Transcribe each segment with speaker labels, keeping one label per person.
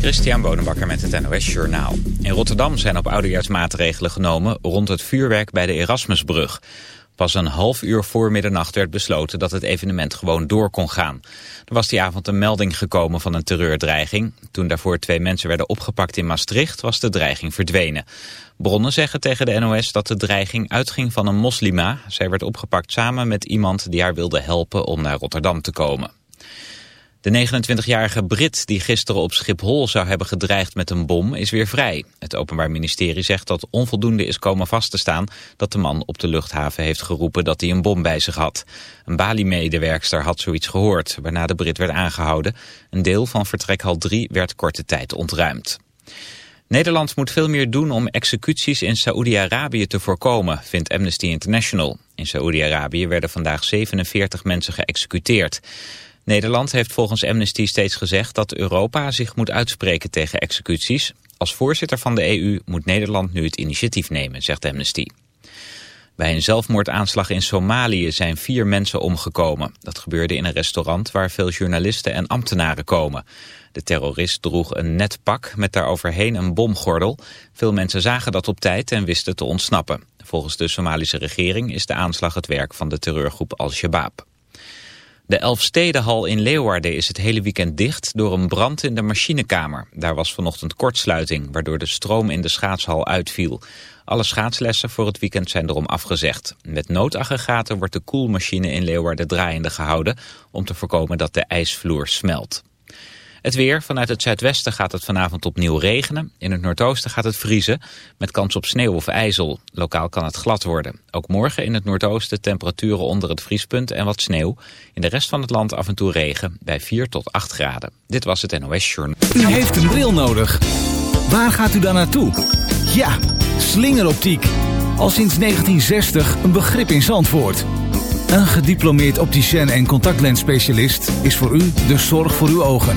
Speaker 1: Christian Bonenbakker met het NOS Journaal. In Rotterdam zijn op oudejaarsmaatregelen genomen rond het vuurwerk bij de Erasmusbrug. Pas een half uur voor middernacht werd besloten dat het evenement gewoon door kon gaan. Er was die avond een melding gekomen van een terreurdreiging. Toen daarvoor twee mensen werden opgepakt in Maastricht was de dreiging verdwenen. Bronnen zeggen tegen de NOS dat de dreiging uitging van een moslima. Zij werd opgepakt samen met iemand die haar wilde helpen om naar Rotterdam te komen. De 29-jarige Brit die gisteren op Schiphol zou hebben gedreigd met een bom is weer vrij. Het Openbaar Ministerie zegt dat onvoldoende is komen vast te staan dat de man op de luchthaven heeft geroepen dat hij een bom bij zich had. Een Bali-medewerkster had zoiets gehoord, waarna de Brit werd aangehouden. Een deel van vertrekhal 3 werd korte tijd ontruimd. Nederland moet veel meer doen om executies in Saoedi-Arabië te voorkomen, vindt Amnesty International. In Saoedi-Arabië werden vandaag 47 mensen geëxecuteerd. Nederland heeft volgens Amnesty steeds gezegd dat Europa zich moet uitspreken tegen executies. Als voorzitter van de EU moet Nederland nu het initiatief nemen, zegt Amnesty. Bij een zelfmoordaanslag in Somalië zijn vier mensen omgekomen. Dat gebeurde in een restaurant waar veel journalisten en ambtenaren komen. De terrorist droeg een net pak met daaroverheen een bomgordel. Veel mensen zagen dat op tijd en wisten te ontsnappen. Volgens de Somalische regering is de aanslag het werk van de terreurgroep Al-Shabaab. De Elfstedenhal in Leeuwarden is het hele weekend dicht door een brand in de machinekamer. Daar was vanochtend kortsluiting, waardoor de stroom in de schaatshal uitviel. Alle schaatslessen voor het weekend zijn erom afgezegd. Met noodaggregaten wordt de koelmachine in Leeuwarden draaiende gehouden... om te voorkomen dat de ijsvloer smelt. Het weer. Vanuit het zuidwesten gaat het vanavond opnieuw regenen. In het noordoosten gaat het vriezen, met kans op sneeuw of ijzel. Lokaal kan het glad worden. Ook morgen in het noordoosten temperaturen onder het vriespunt en wat sneeuw. In de rest van het land af en toe regen, bij 4 tot 8 graden. Dit was het NOS Journal.
Speaker 2: U heeft een bril nodig. Waar gaat u dan naartoe? Ja, slingeroptiek. Al sinds 1960 een begrip in Zandvoort. Een gediplomeerd opticien en contactlensspecialist is voor u de zorg voor uw ogen.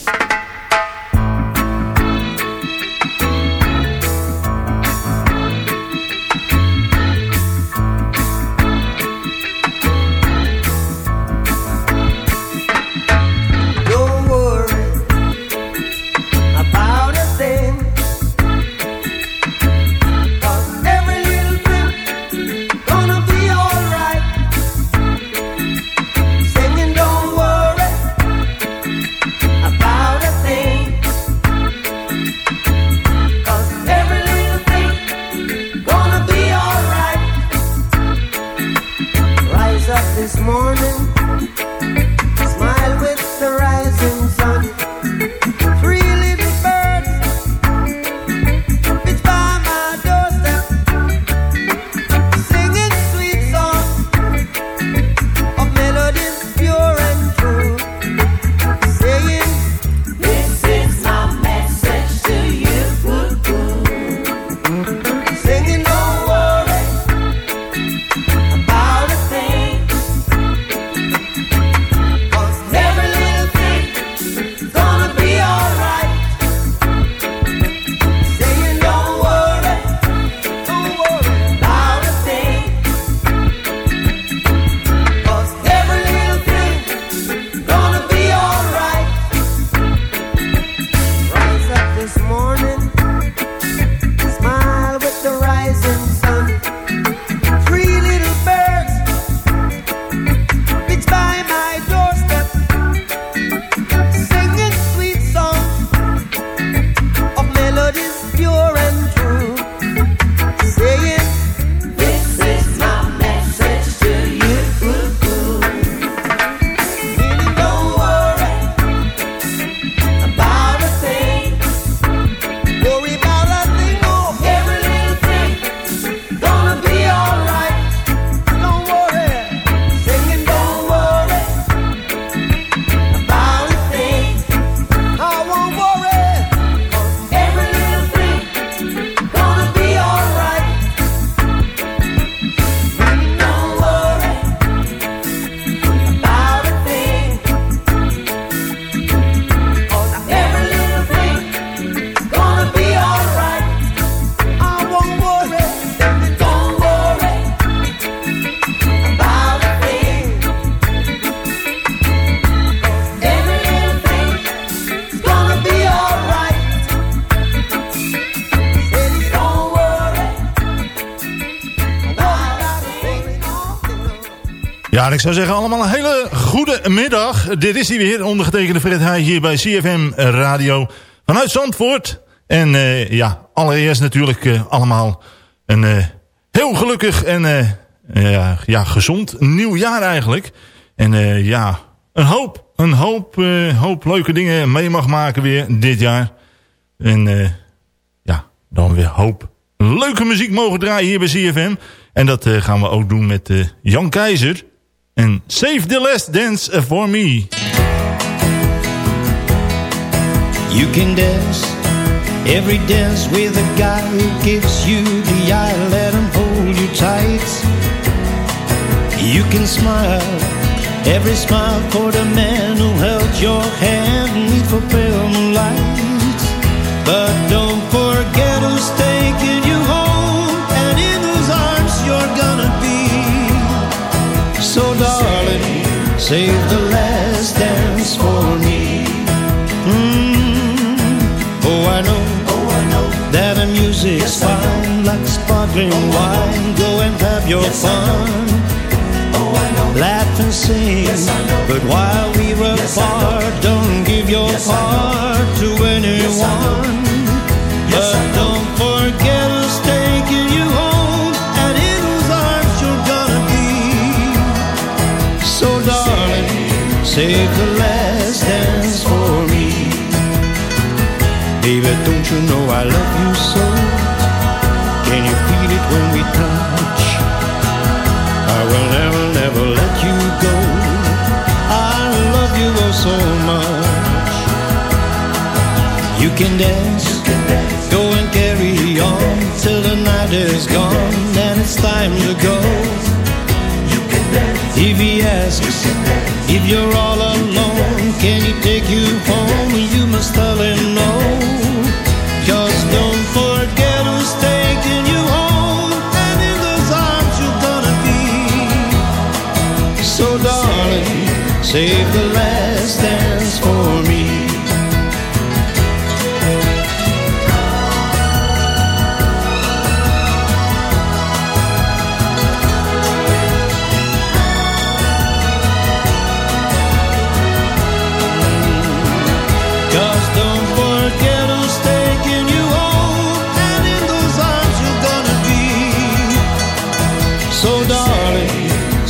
Speaker 3: Ik zou zeggen allemaal een hele goede middag. Dit is hij weer, ondergetekende Fred Heij hier bij CFM Radio vanuit Zandvoort. En uh, ja, allereerst natuurlijk uh, allemaal een uh, heel gelukkig en ja, gezond nieuw jaar eigenlijk. En ja, een hoop, een hoop, hoop leuke dingen mee mag maken weer dit jaar. En ja, dan weer hoop leuke muziek mogen draaien hier bij CFM. En dat gaan we ook doen met Jan Keizer. En Save the Last Dance for Me.
Speaker 4: You can dance every dance with a guy who gives you the eye, let him hold you tight. You can smile every smile for the man who held your hand for pale moonlight. But don't save the last dance for me. Mm. Oh, I know, oh, I know that the music's yes, fine, like sparkling oh, wine. Go and have your yes, fun. Oh, I know. Laugh and sing, yes, but while we were apart, don't give your heart to anyone. but don't save the last dance for me. Baby, don't you know I love you so? Can you feel it when we touch? I will never, never let you go. I love you oh so much. You can dance, go and carry on till the night is gone and it's time to go. dance. If he asks if you're all alone, can he take you home?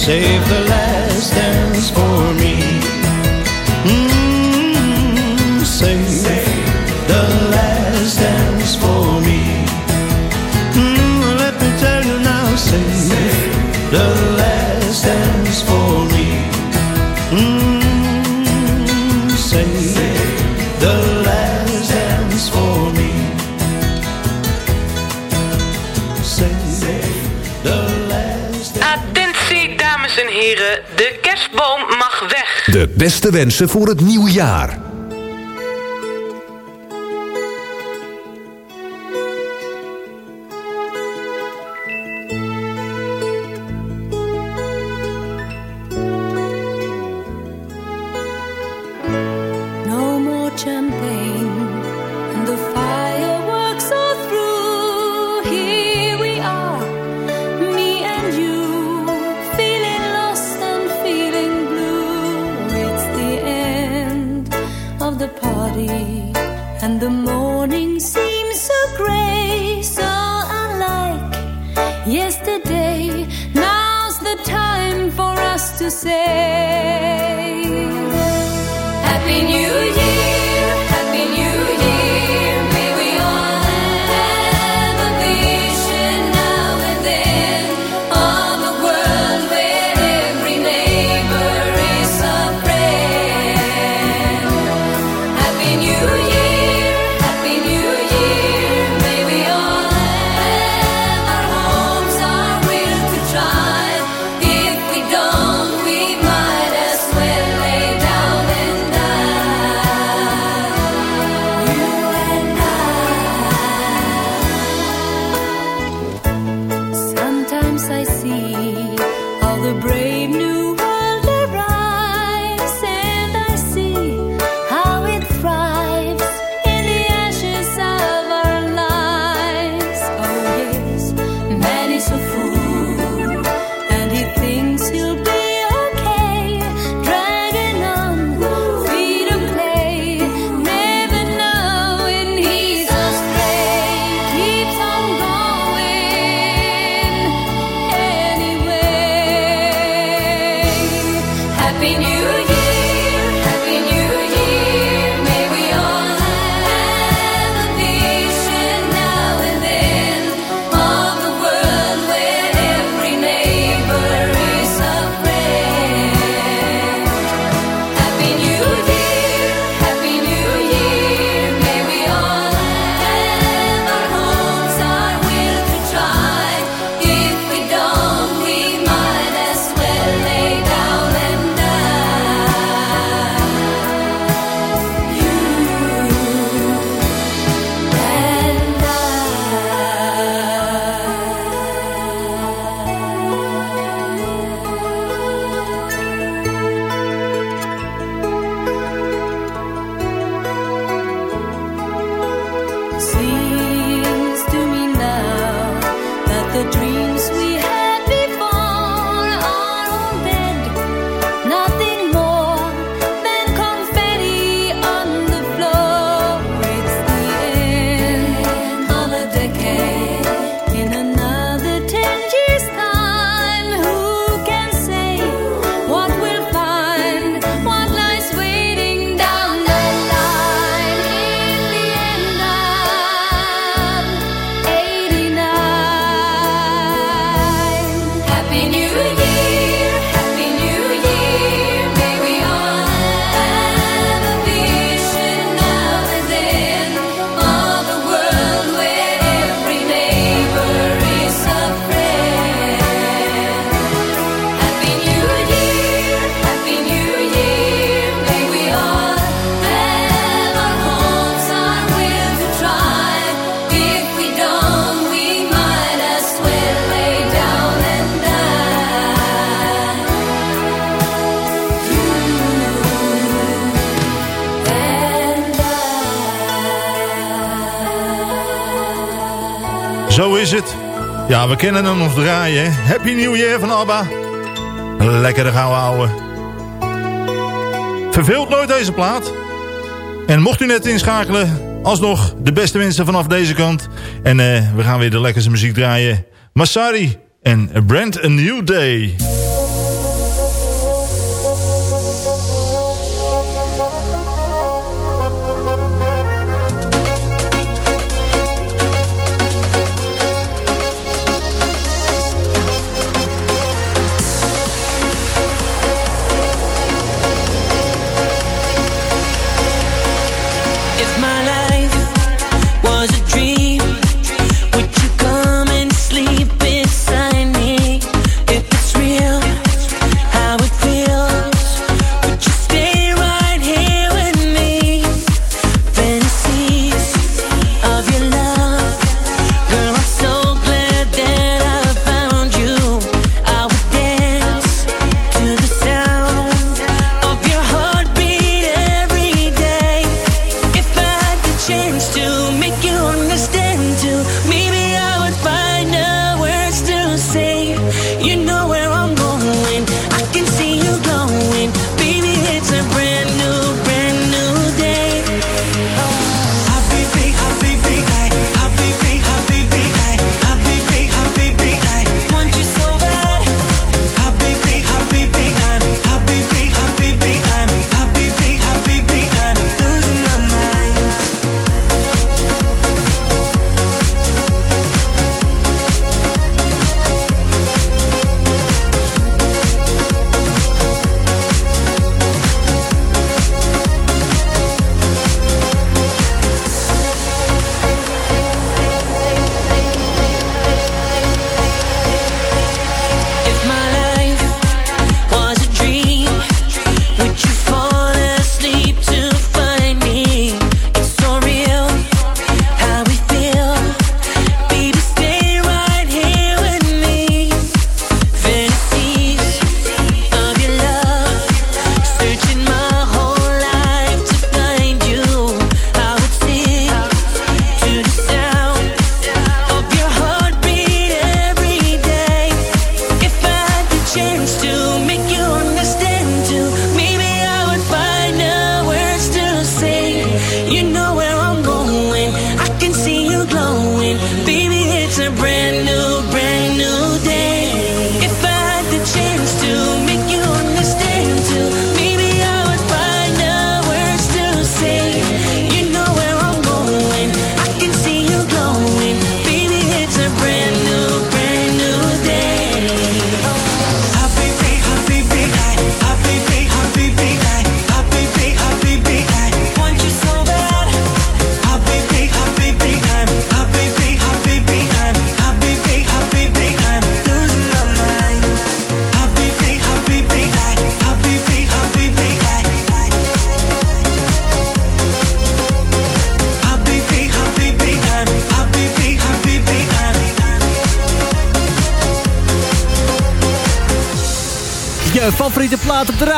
Speaker 4: Save the
Speaker 5: De
Speaker 6: wensen voor het nieuwe jaar.
Speaker 7: Ja, we kennen hem nog draaien. Happy New Year van ABBA. Lekkere gouden ouwe. Verveelt nooit deze plaat. En mocht u net inschakelen, alsnog de beste wensen vanaf deze kant. En eh, we gaan weer de lekkerste muziek draaien. Masari en A Brand A New Day.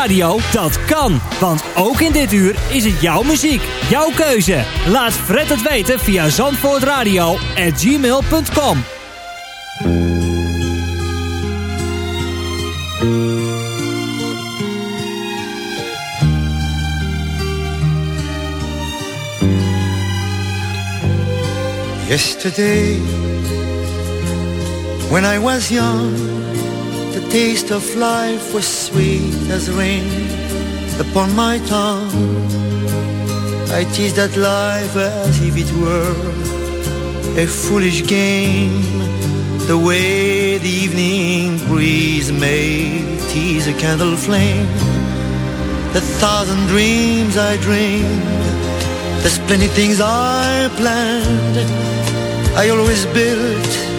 Speaker 8: Radio? Dat kan, want ook in dit uur is het jouw muziek, jouw keuze. Laat Fred het weten via zandvoortradio@gmail.com.
Speaker 4: Yesterday, when I was young, taste of life was sweet as rain upon my tongue. I teased at life as if it were a foolish game, the way the evening breeze may tease a candle flame. The thousand dreams I dreamed, the splendid things I planned, I always built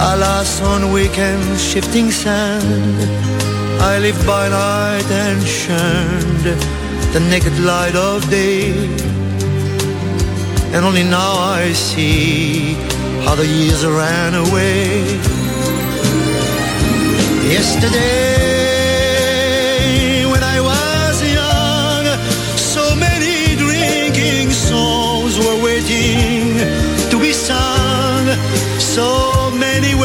Speaker 4: Alas, on weekend shifting sand, I lived by night and shunned the naked light of day. And only now I see how the years ran away. Yesterday, when I was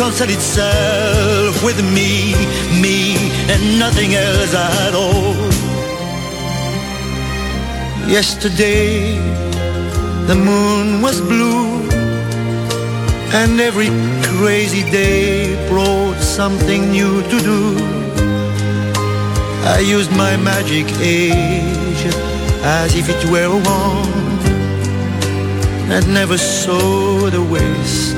Speaker 4: concerned itself with me, me, and nothing else at all. Yesterday, the moon was blue, and every crazy day brought something new to do. I used my magic age as if it were a wand, and never saw the waste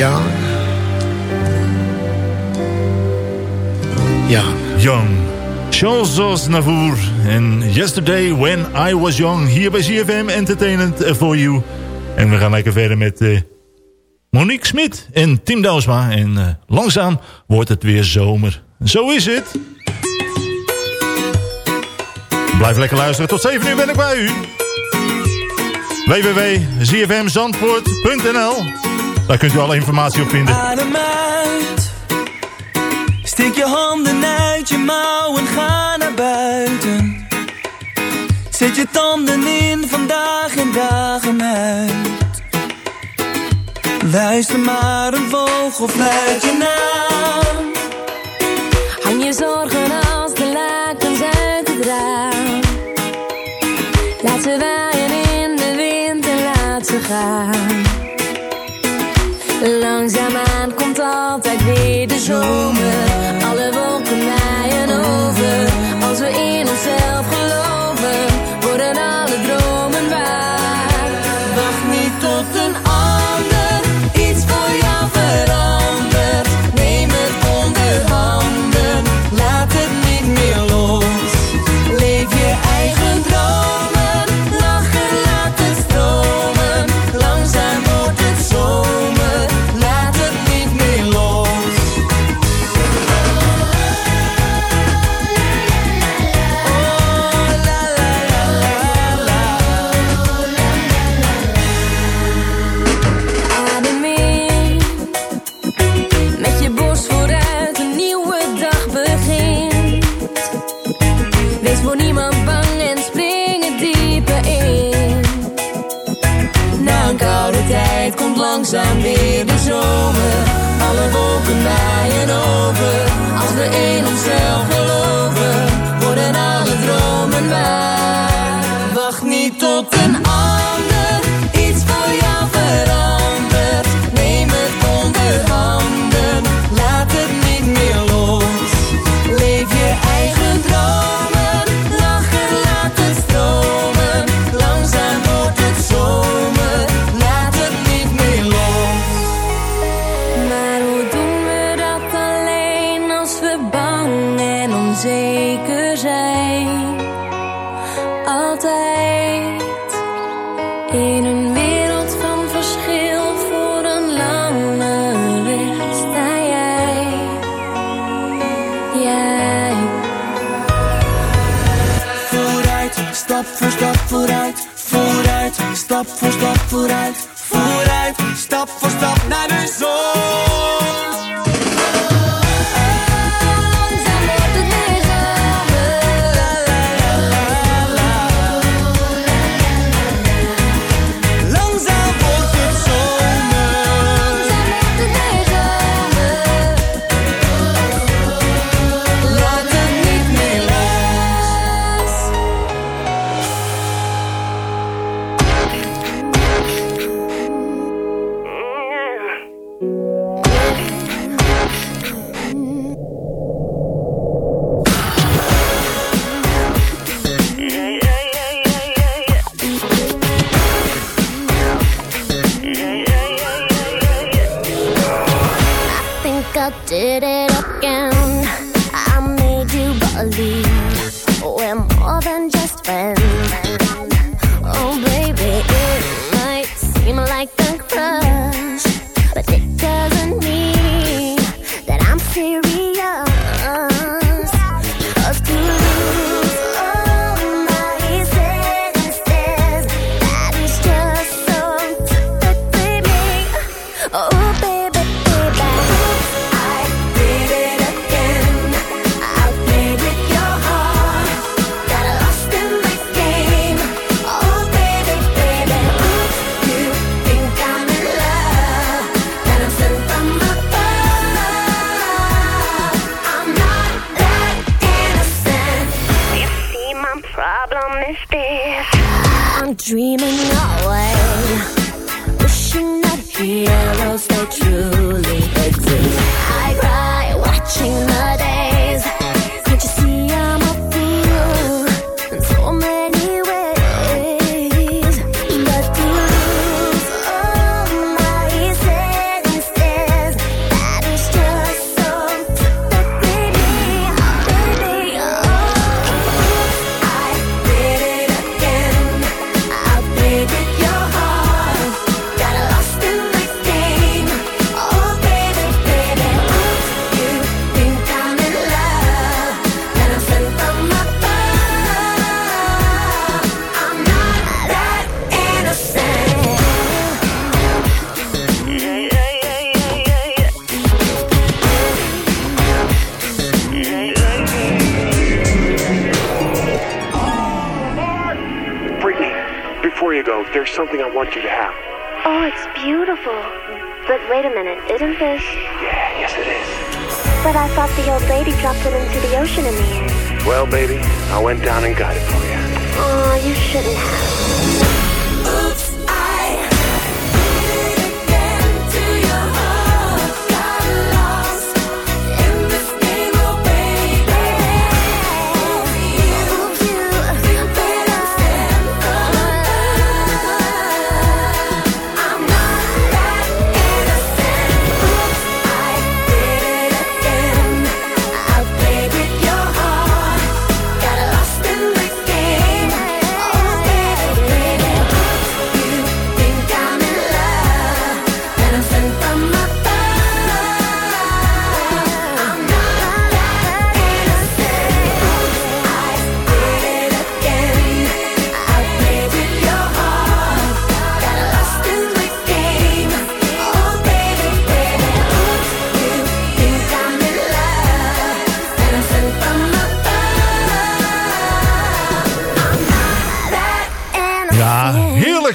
Speaker 4: young, young.
Speaker 3: Young. Charles Aznavour en Yesterday When I Was Young. Hier bij CFM Entertainment for You. En we gaan lekker verder met eh, Monique Smit en Tim Douwsma. En eh, langzaam wordt het weer zomer. Zo is het. Blijf lekker luisteren. Tot 7 uur ben ik bij u. www.zfmzandvoort.nl Daar kunt u alle informatie op vinden.
Speaker 9: Adem. Steek je handen uit je mouw en ga naar buiten. Zet je tanden in vandaag en dagen uit. Luister maar een vogel fluit je naam.
Speaker 6: Hang je zorgen als de lakens uit het raam. Laat ze waaien in de wind en laat ze gaan. Langzaamaan komt altijd weer de zomer. Alle wolken waaien over. Als we
Speaker 10: isn't this?
Speaker 11: Yeah, yes it is.
Speaker 10: But I thought the old lady dropped it into the ocean in the air.
Speaker 11: Well, baby, I went down and got it for you.
Speaker 10: Oh, you shouldn't have.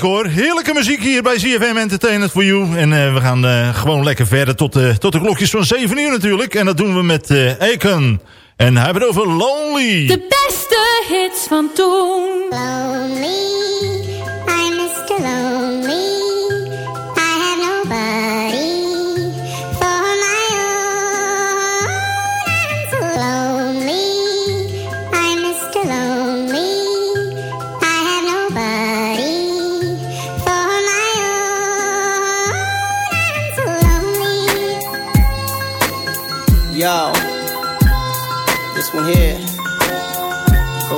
Speaker 3: Heerlijk hoor. Heerlijke muziek hier bij ZFM Entertainment for You. En eh, we gaan eh, gewoon lekker verder tot, eh, tot de klokjes van 7 uur natuurlijk. En dat doen we met eh Akon. En hij heeft het over Lonely.
Speaker 7: De beste hits van toen.
Speaker 10: Lonely,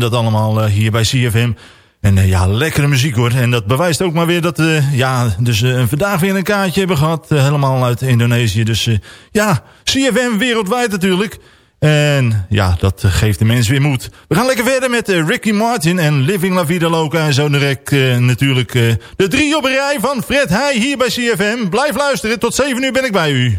Speaker 9: Dat allemaal eh, hier bij CFM. En eh, ja, lekkere muziek hoor. En dat bewijst ook maar weer dat we ja, dus, eh, vandaag weer een kaartje hebben gehad. eh, helemaal uit Indonesië. Dus ja, CFM wereldwijd natuurlijk. En ja, dat geeft de mens weer moed. We gaan lekker verder met Ricky Martin en Living La Vida Loca. En zo direct natuurlijk de drie op een rij van Fred Heij hier bij CFM. Blijf luisteren, tot 7 uur ben ik bij u.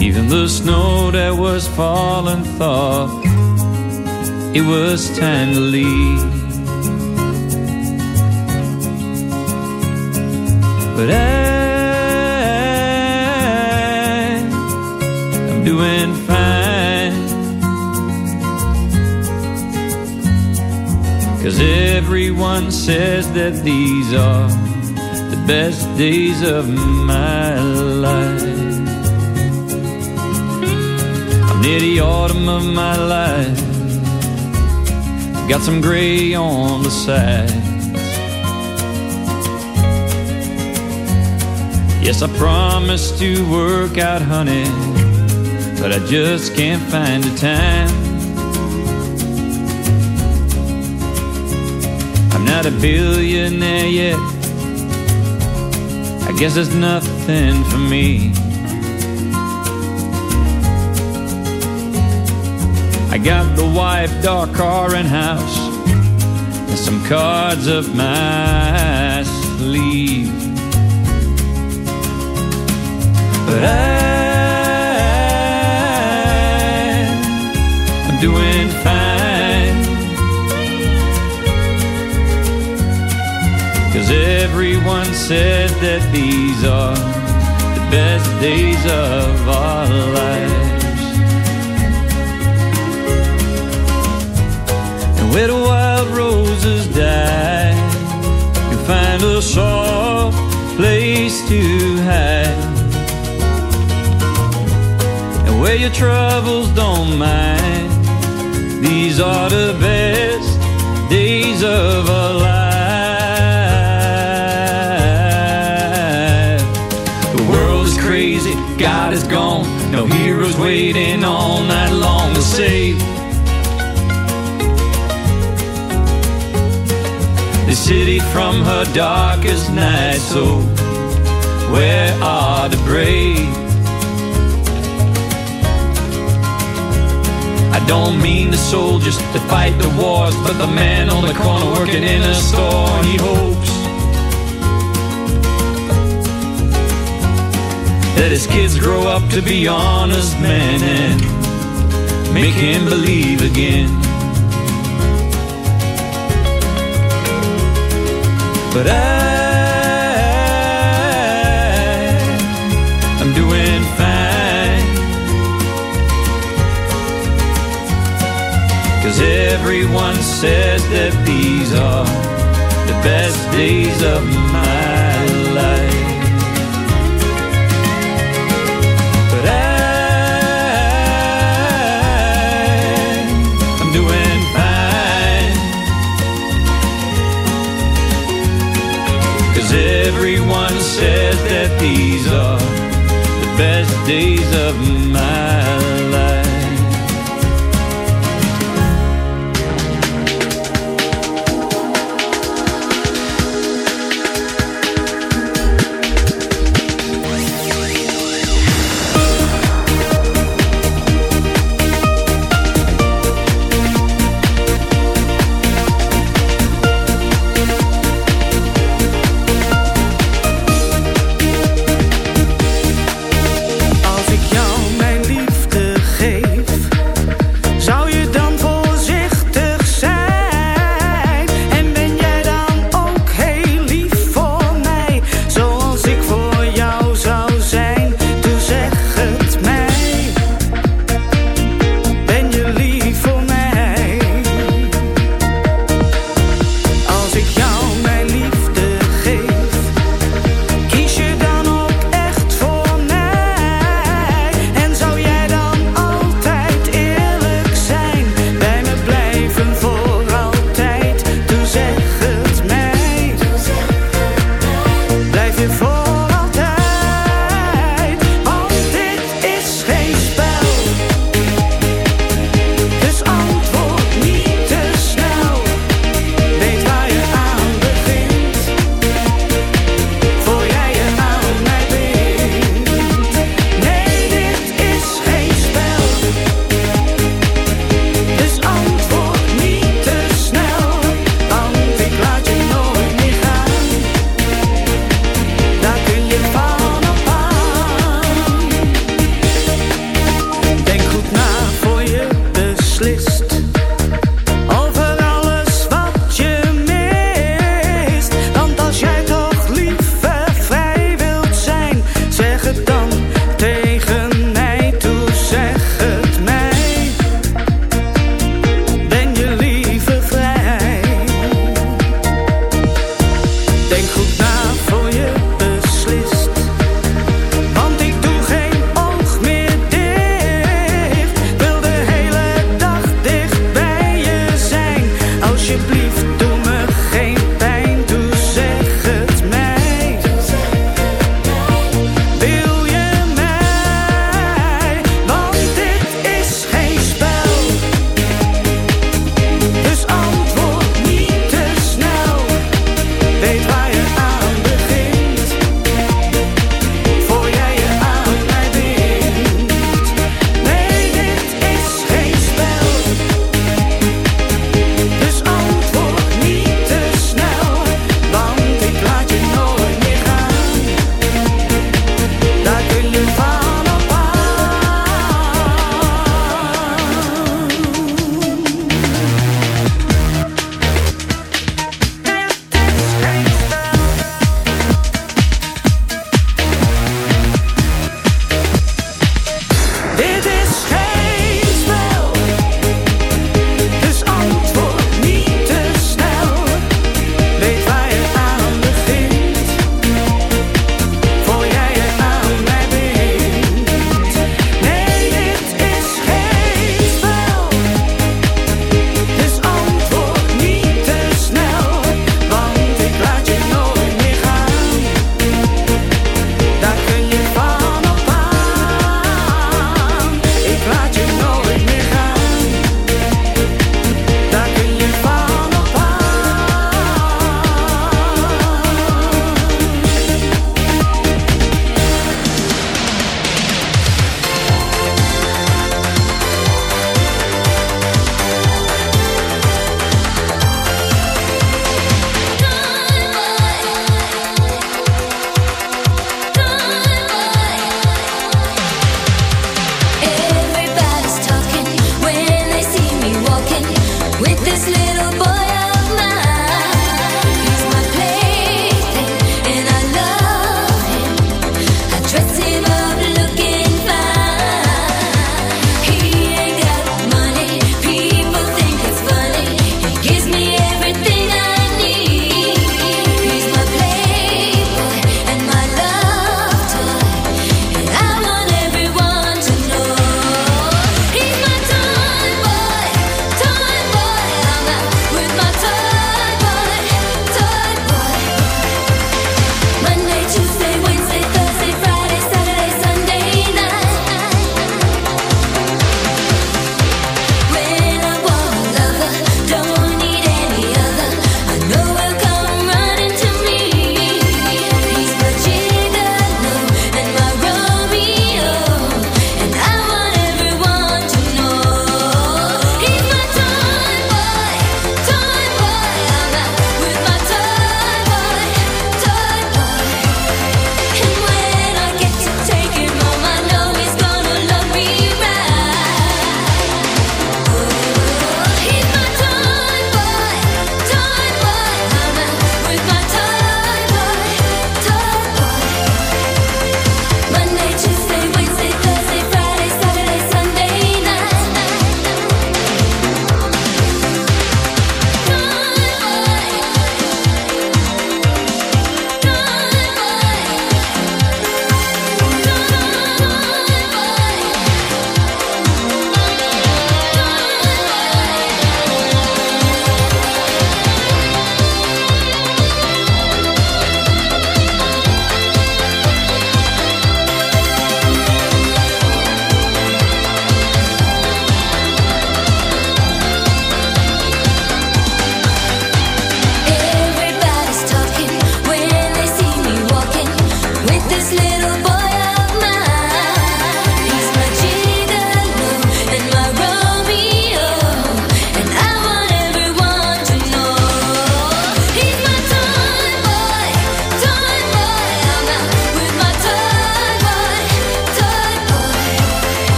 Speaker 12: Even the snow that was falling thought it was time to leave. But I, I'm doing fine. Cause everyone says that these are the best days of my near the autumn of my life. Got some gray on the sides. Yes, I promised to work out, honey, but I just can't find the time. I'm not a billionaire yet. I guess it's nothing for me. Got the wife, dark car, and house, and some cards up my sleeve. But I'm doing fine. Cause everyone says that these are the best days of our lives. Where the wild roses die, you find a soft place to hide. And where your troubles don't mind, these are the best days of our life. The world is crazy, God is gone, no heroes waiting all night city from her darkest night. So, where are the brave? I don't mean the soldiers that fight the wars, but the man on the corner working in a store. He hopes that his kids grow up to be honest men and make him believe again. But I'm doing fine. Cause everyone said that these are the best days of my says that these are the best days of my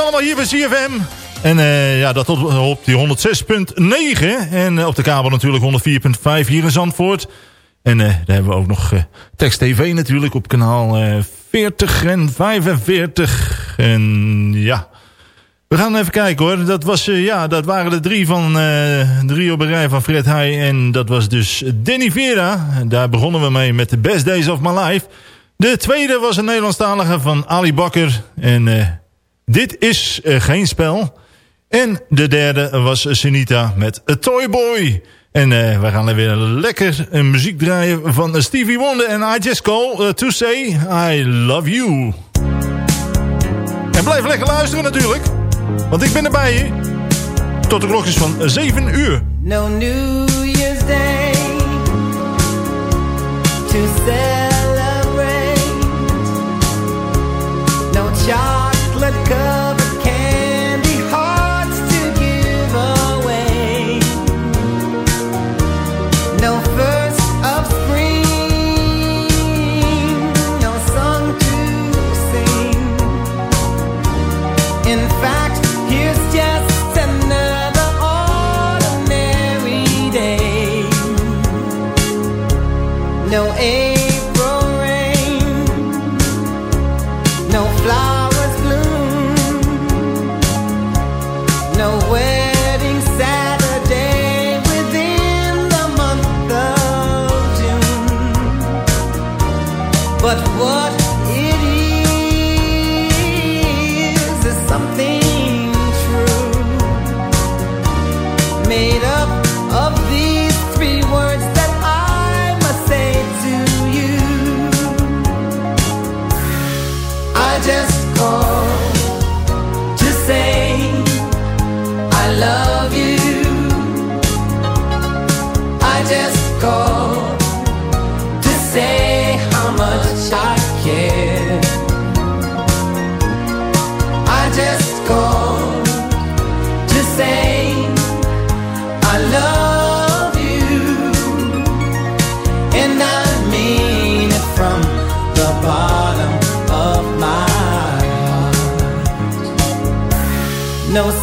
Speaker 3: allemaal hier bij ZFM. En eh, ja, dat op, op die 106.9. En eh, op de kabel natuurlijk 104.5 hier in Zandvoort. En eh, daar hebben we ook nog Text TV natuurlijk op kanaal 40 en 45. En ja... We gaan even kijken hoor. Dat, was, ja, dat waren de drie van drie op een rij van Fred Heij. En dat was dus Denny Vera. Daar begonnen we mee met de Best Days of My Life. De tweede was een Nederlandstalige van Ali Bakker. En dit is eh, geen spel. En de derde was Sinita met A Toy Boy. En uh, we gaan er weer lekker eh, muziek draaien van Stevie Wonder. En I just call to say I love you. En blijf lekker luisteren natuurlijk. Want ik ben erbij. Tot de klok is van 7 uur.
Speaker 13: No New Year's Day to say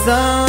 Speaker 3: razão.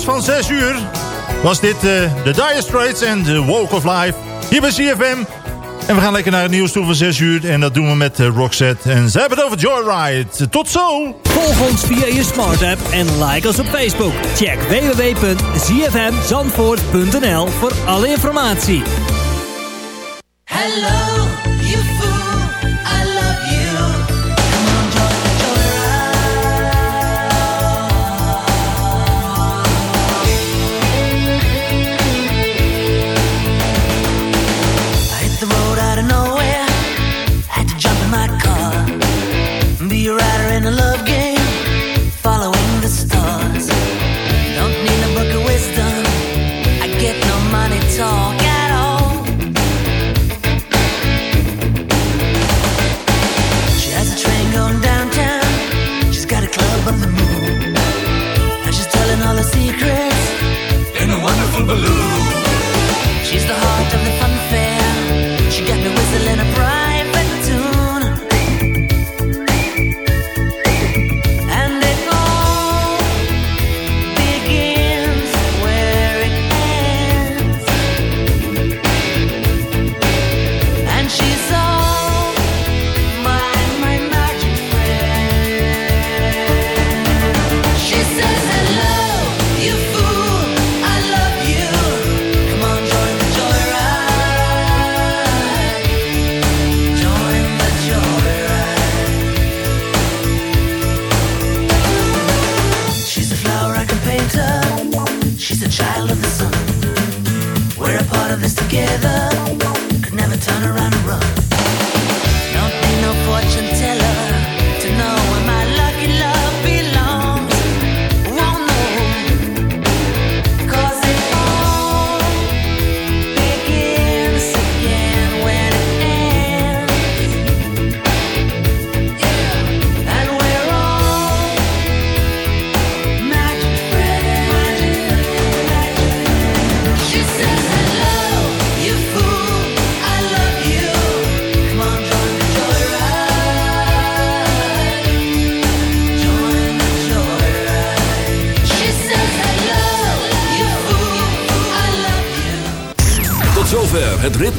Speaker 3: van 6 uur was dit de The Dire Straits en The Walk of Life hier bij CFM. En we gaan lekker naar het nieuws toe van 6 uur en dat doen we met eh, uh, Rockset. En ze hebben het over Joyride. Tot zo!
Speaker 8: Volg ons via je smart app en like ons op Facebook. Check www.zfmzandvoort.nl voor alle informatie.
Speaker 7: Hello!